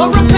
or a